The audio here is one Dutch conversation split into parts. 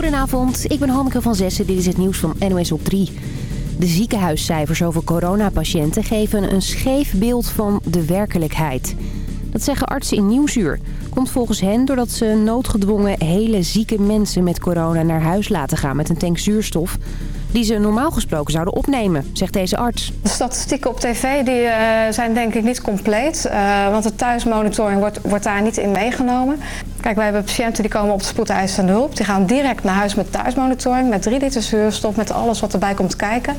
Goedenavond, ik ben Hanneke van Zessen. Dit is het nieuws van NOS op 3. De ziekenhuiscijfers over coronapatiënten geven een scheef beeld van de werkelijkheid. Dat zeggen artsen in Nieuwsuur. Komt volgens hen doordat ze noodgedwongen hele zieke mensen met corona naar huis laten gaan met een tank zuurstof die ze normaal gesproken zouden opnemen, zegt deze arts. De statistieken op tv die, uh, zijn denk ik niet compleet, uh, want de thuismonitoring wordt, wordt daar niet in meegenomen. Kijk, wij hebben patiënten die komen op de spoedeisende hulp. Die gaan direct naar huis met thuismonitoring, met 3 liter zuurstof, met alles wat erbij komt kijken.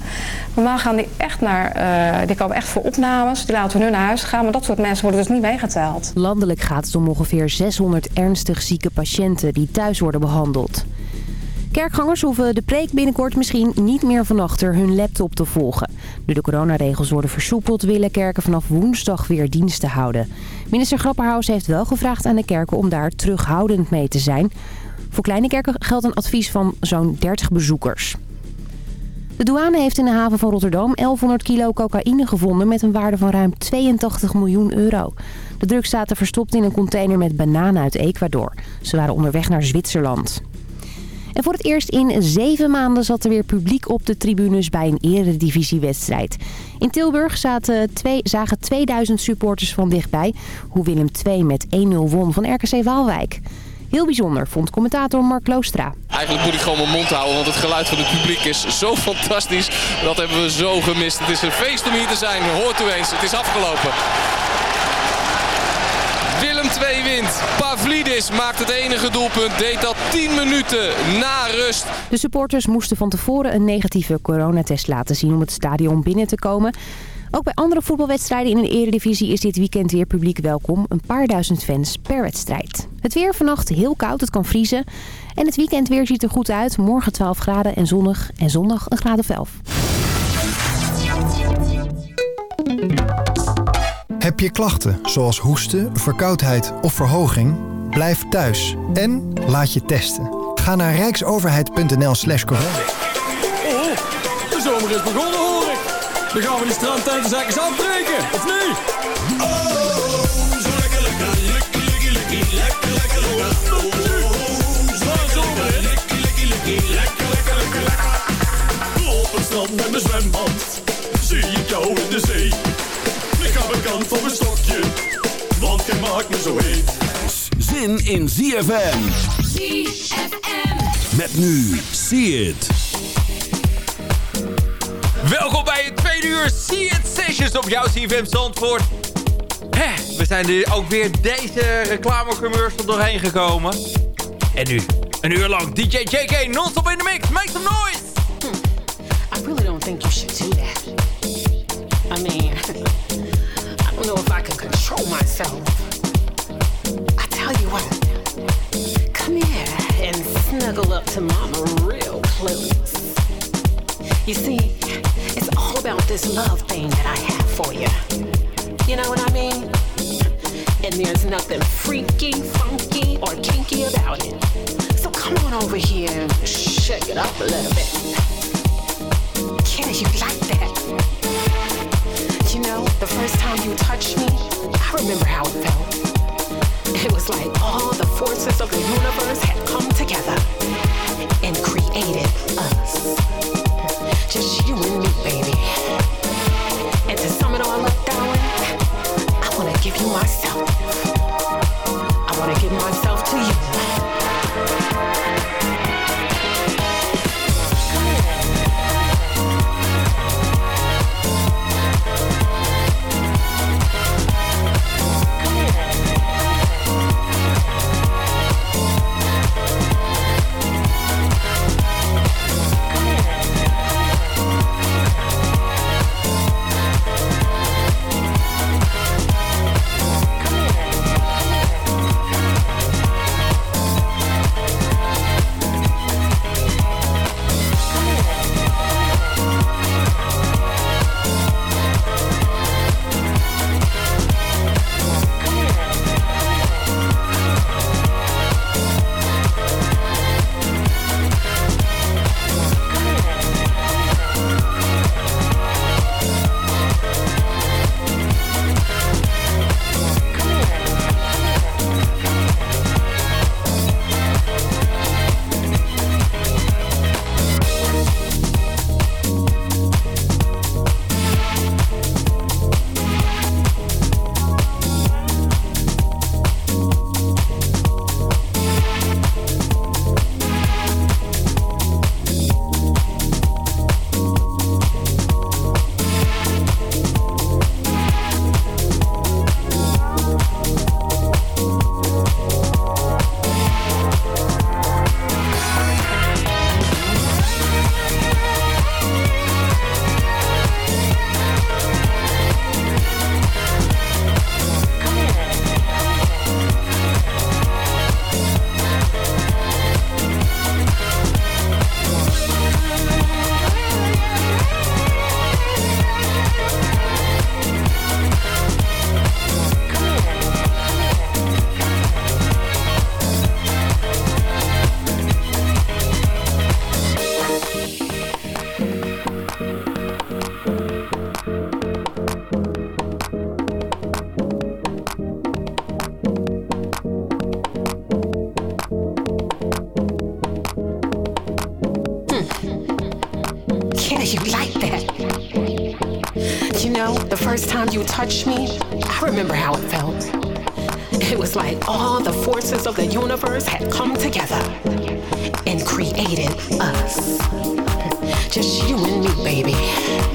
Normaal gaan die echt naar, uh, die komen echt voor opnames. Die laten we nu naar huis gaan, maar dat soort mensen worden dus niet meegeteld. Landelijk gaat het om ongeveer 600 ernstig zieke patiënten die thuis worden behandeld. Kerkgangers hoeven de preek binnenkort misschien niet meer van achter hun laptop te volgen. Nu de coronaregels worden versoepeld willen kerken vanaf woensdag weer diensten houden. Minister Grapperhaus heeft wel gevraagd aan de kerken om daar terughoudend mee te zijn. Voor kleine kerken geldt een advies van zo'n 30 bezoekers. De douane heeft in de haven van Rotterdam 1100 kilo cocaïne gevonden met een waarde van ruim 82 miljoen euro. De drugs zaten verstopt in een container met bananen uit Ecuador. Ze waren onderweg naar Zwitserland. En voor het eerst in zeven maanden zat er weer publiek op de tribunes bij een eredivisiewedstrijd. In Tilburg zaten twee, zagen 2000 supporters van dichtbij hoe Willem II met 1-0 won van RKC Waalwijk. Heel bijzonder, vond commentator Mark Loostra. Eigenlijk moet ik gewoon mijn mond houden, want het geluid van het publiek is zo fantastisch. Dat hebben we zo gemist. Het is een feest om hier te zijn. Hoort u eens, het is afgelopen. Willem 2 wint. Pavlidis maakt het enige doelpunt. Deed dat 10 minuten na rust. De supporters moesten van tevoren een negatieve coronatest laten zien om het stadion binnen te komen. Ook bij andere voetbalwedstrijden in de eredivisie is dit weekend weer publiek welkom. Een paar duizend fans per wedstrijd. Het weer vannacht heel koud, het kan vriezen. En het weekend weer ziet er goed uit. Morgen 12 graden en zonnig en zondag een graad of 11. Heb je klachten zoals hoesten, verkoudheid of verhoging? Blijf thuis en laat je testen. Ga naar rijksoverheid.nl slash corona. Oh, de zomer is begonnen hoor ik. Dan gaan we die strandtenten eens afbreken, of niet? Oh, zo lekker lekker, lekker lekker lekker, lekker lekker lekker. Oh, zomer? Lekker lekker lekker, lekker lekker lekker. Op het strand met mijn zwembad, van mijn stokje, want je maakt me zo heet. Zin in ZFM. ZFM. Met nu, see it. Welkom bij het tweede uur See It Sessions op jouw CFM Zandvoort. We zijn er ook weer deze reclamecommercial doorheen gekomen. En nu, een uur lang DJ JK non-stop in de mix. Make some noise! I really don't think you should do that. I mean, I don't know if I can control myself. I tell you what, come here and snuggle up to mama real close. You see, it's all about this love thing that I have for you. You know what I mean? And there's nothing freaky, funky, or kinky about it. So come on over here and shake it up a little bit. Yeah, you like that. You know, the first time you touched me, I remember how it felt. It was like all the forces of the universe had come together you touched me, I remember how it felt. It was like all the forces of the universe had come together and created us. Just you and me, baby.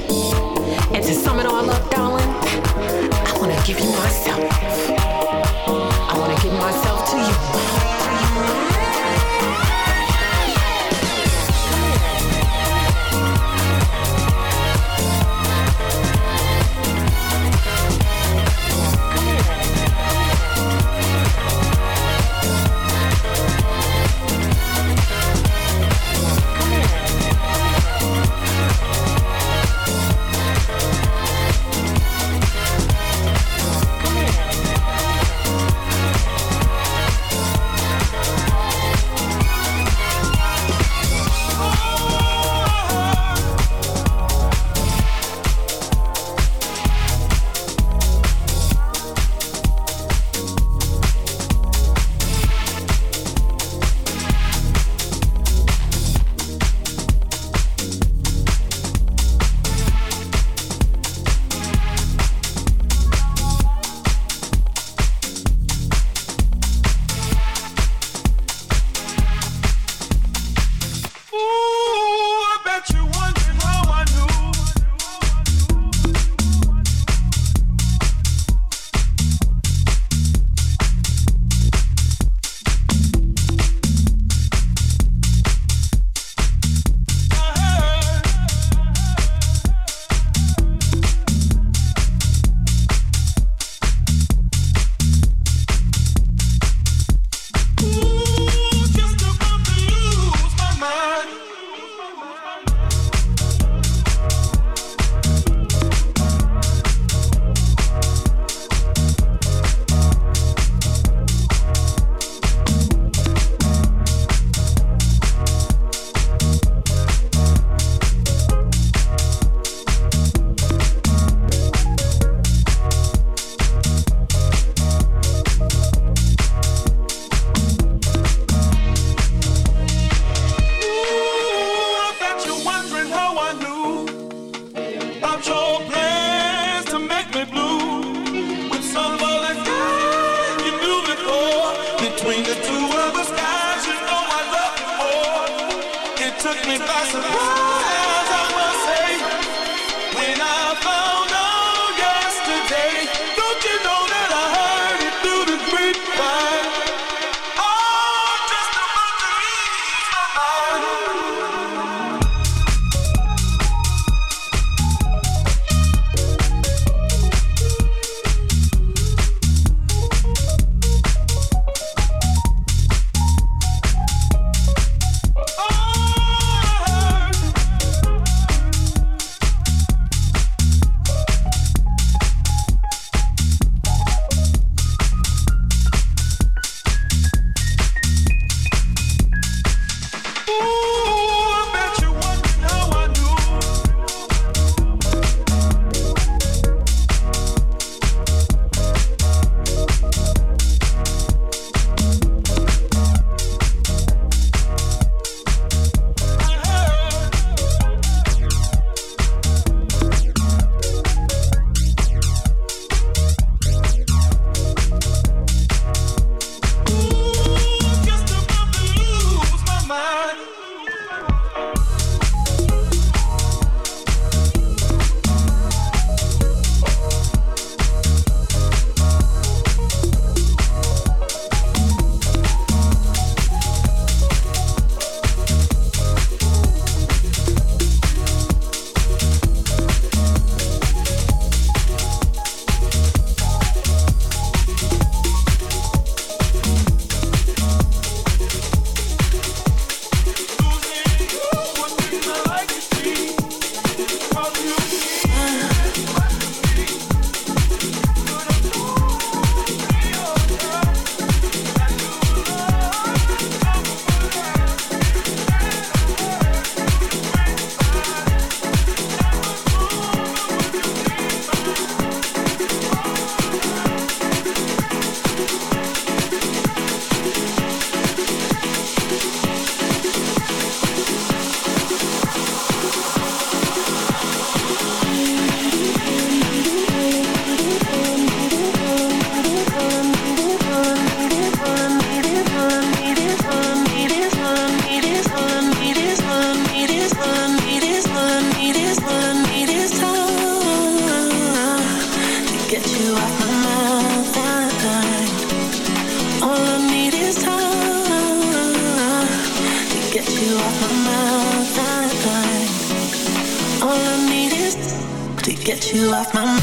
Off my mind.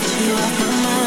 lift you up my.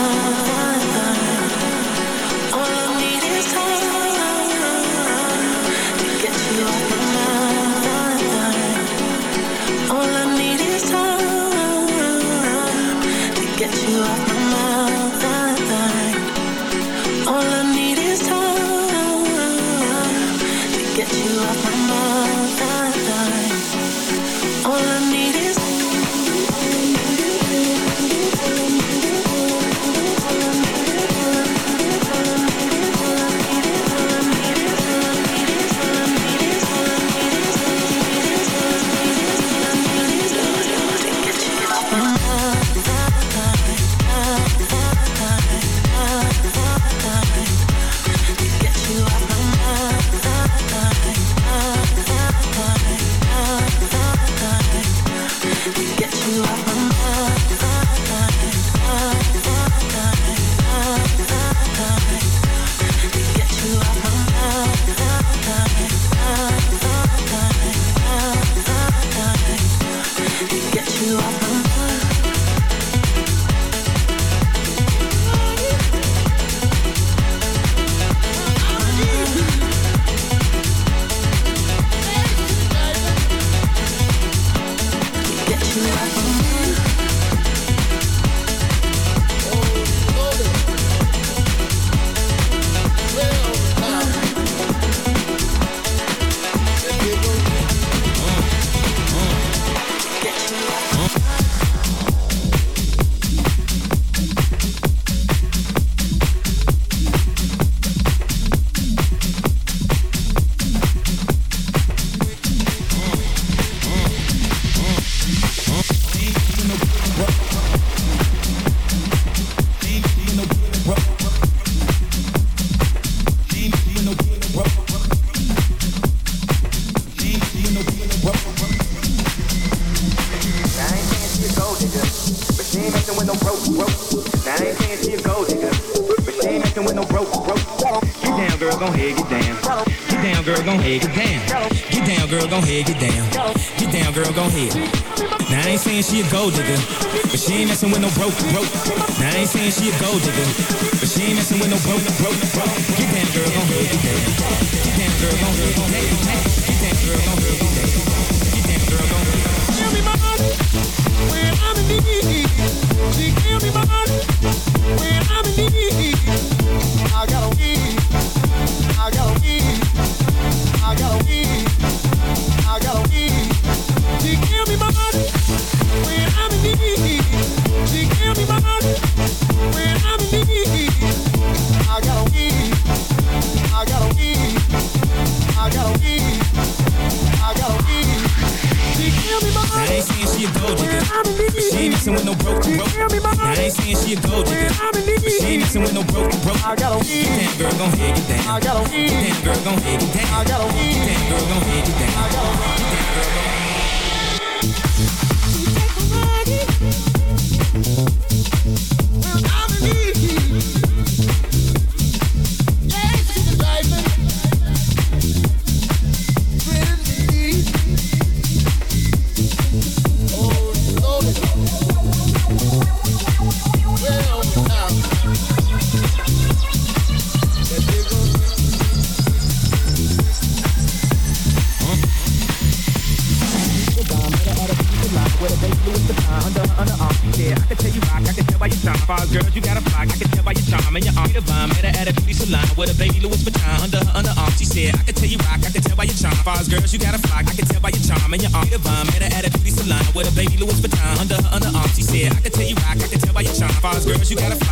with a baby Louis Vuitton under her underarm. She said, I can tell you rock, I can tell by your charm. Fars girls, you got a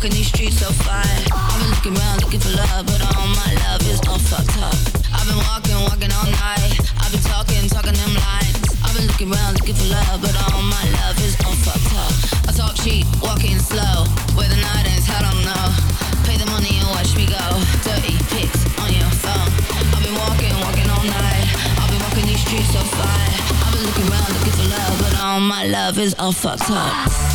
walking these streets so fine. I've been looking around, looking for love, but all my love is all fucked up. I've been walking, walking all night. I've been talking, talking them lines. I've been looking around, looking for love, but all my love is all fucked up. I talk cheap, walking slow. Where the night ends, I don't know. Pay the money and watch me go. Dirty pics on your phone. I've been walking, walking all night. I've been walking these streets so fine. I've been looking around, looking for love, but all my love is all fucked up.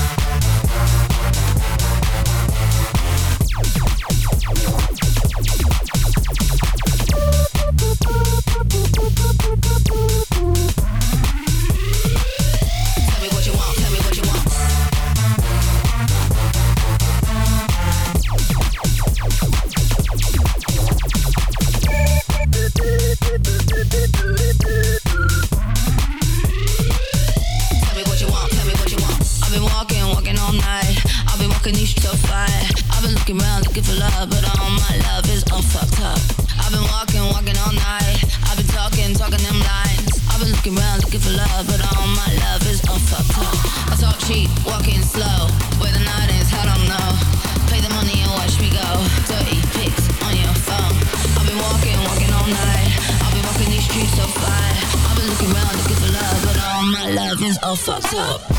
for.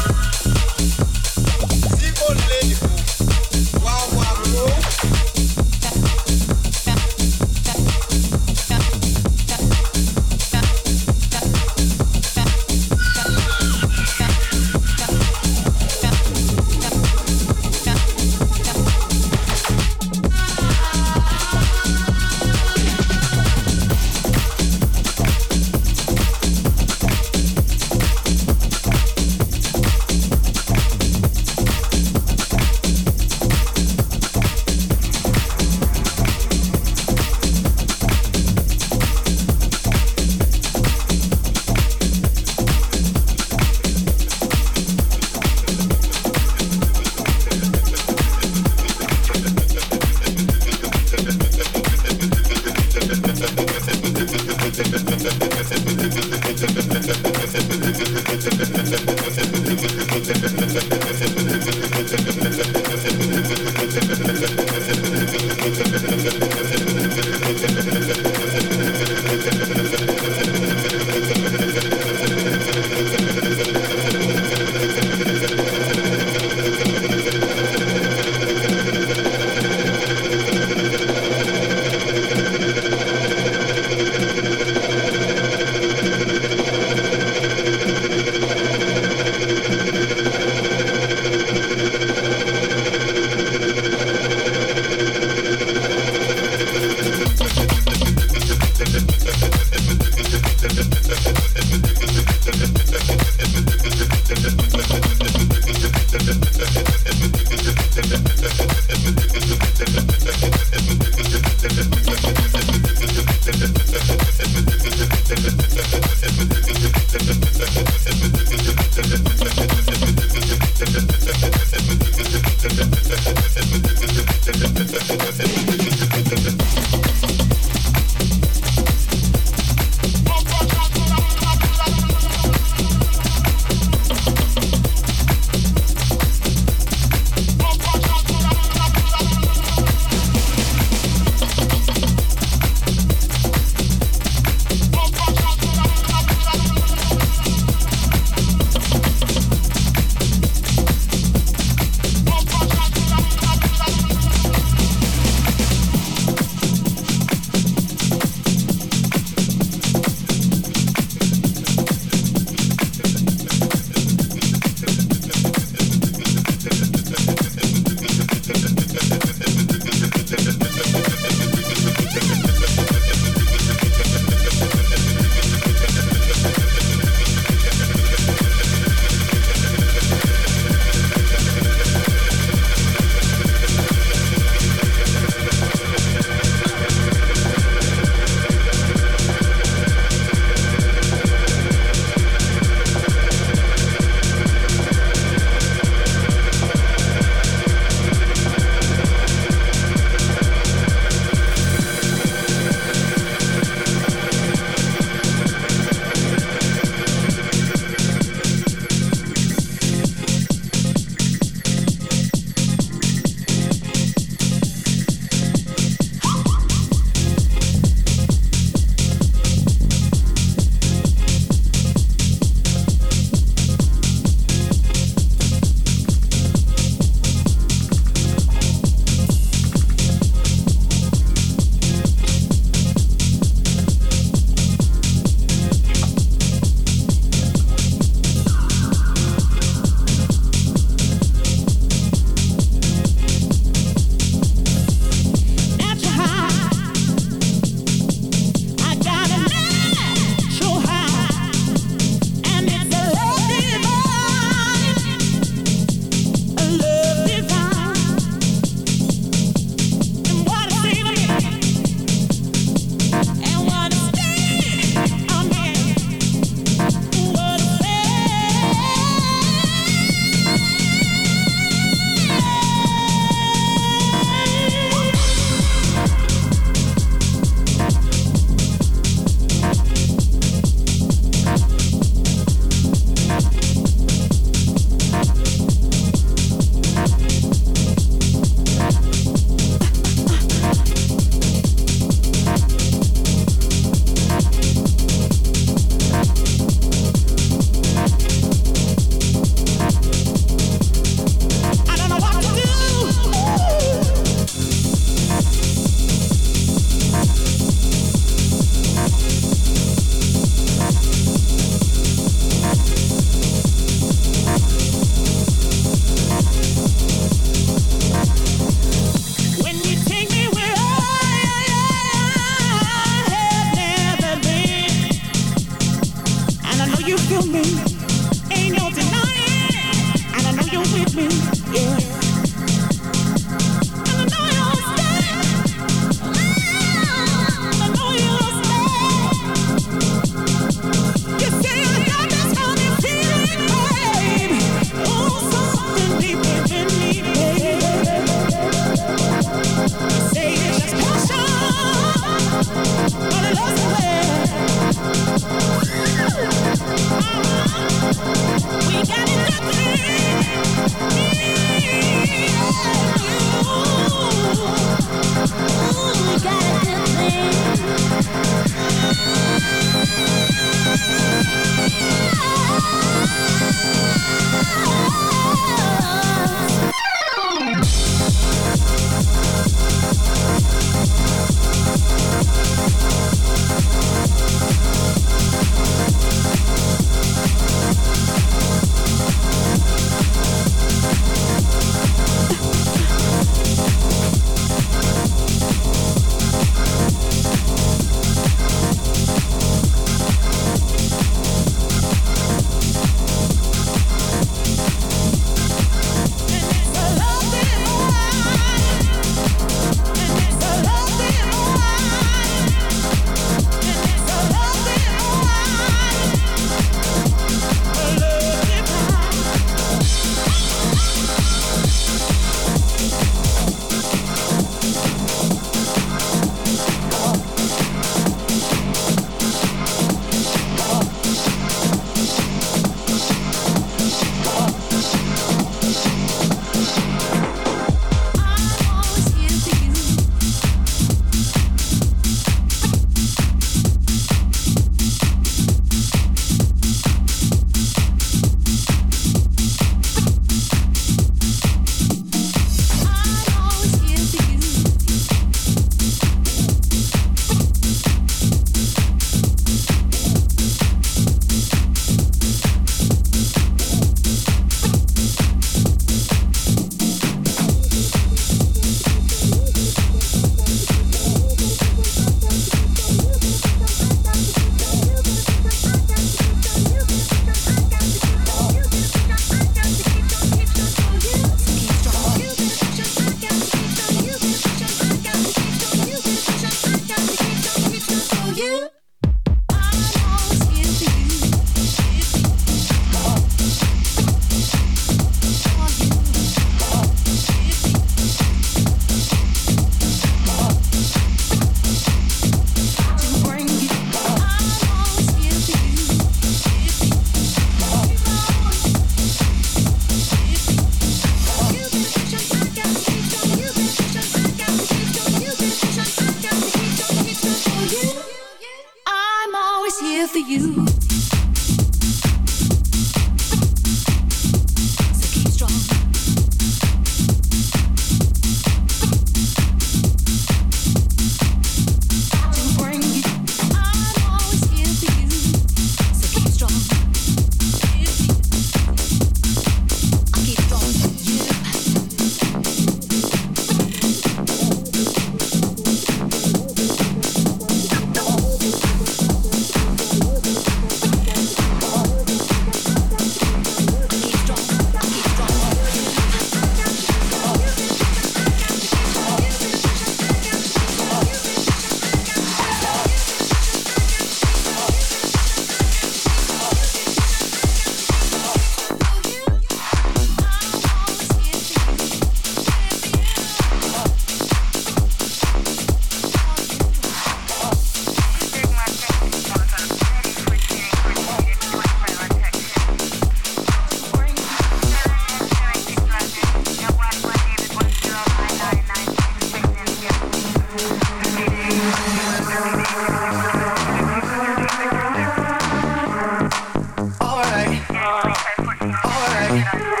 Thank you.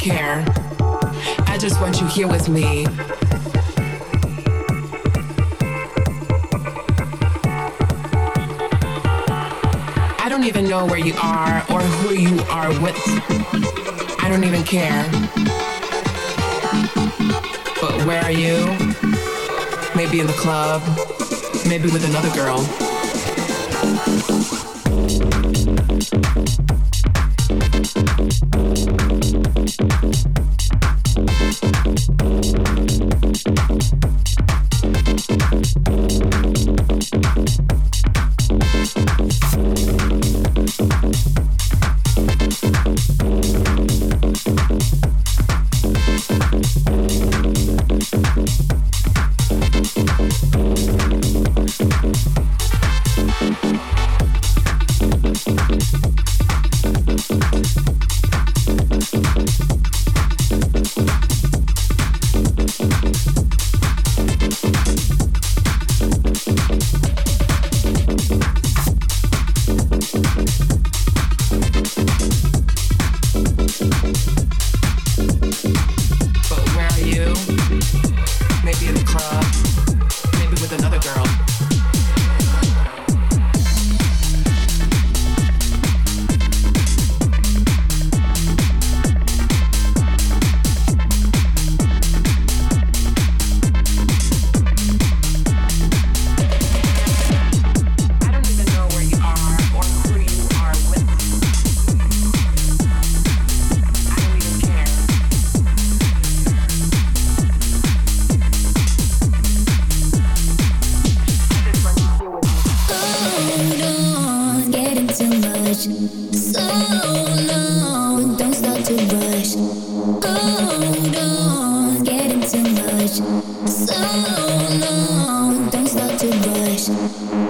care. I just want you here with me. I don't even know where you are or who you are with. I don't even care. But where are you? Maybe in the club, maybe with another girl. Música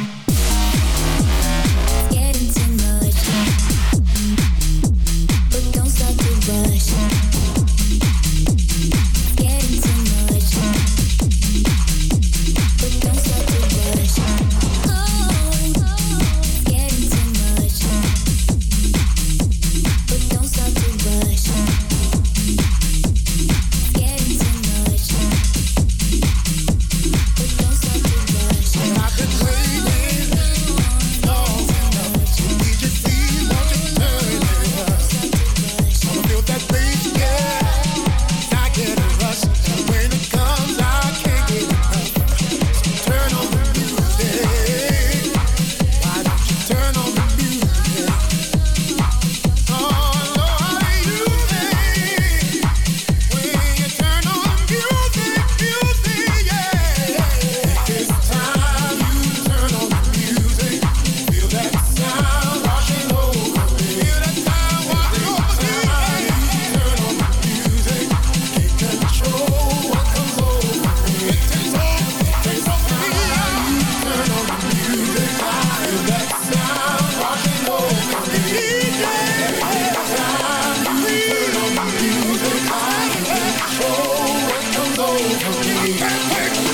Fantastic.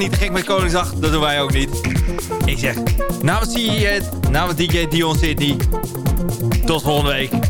Niet gek met Koningsdag, dat doen wij ook niet. Ik zeg, namens, die, namens DJ Dion City. Tot volgende week.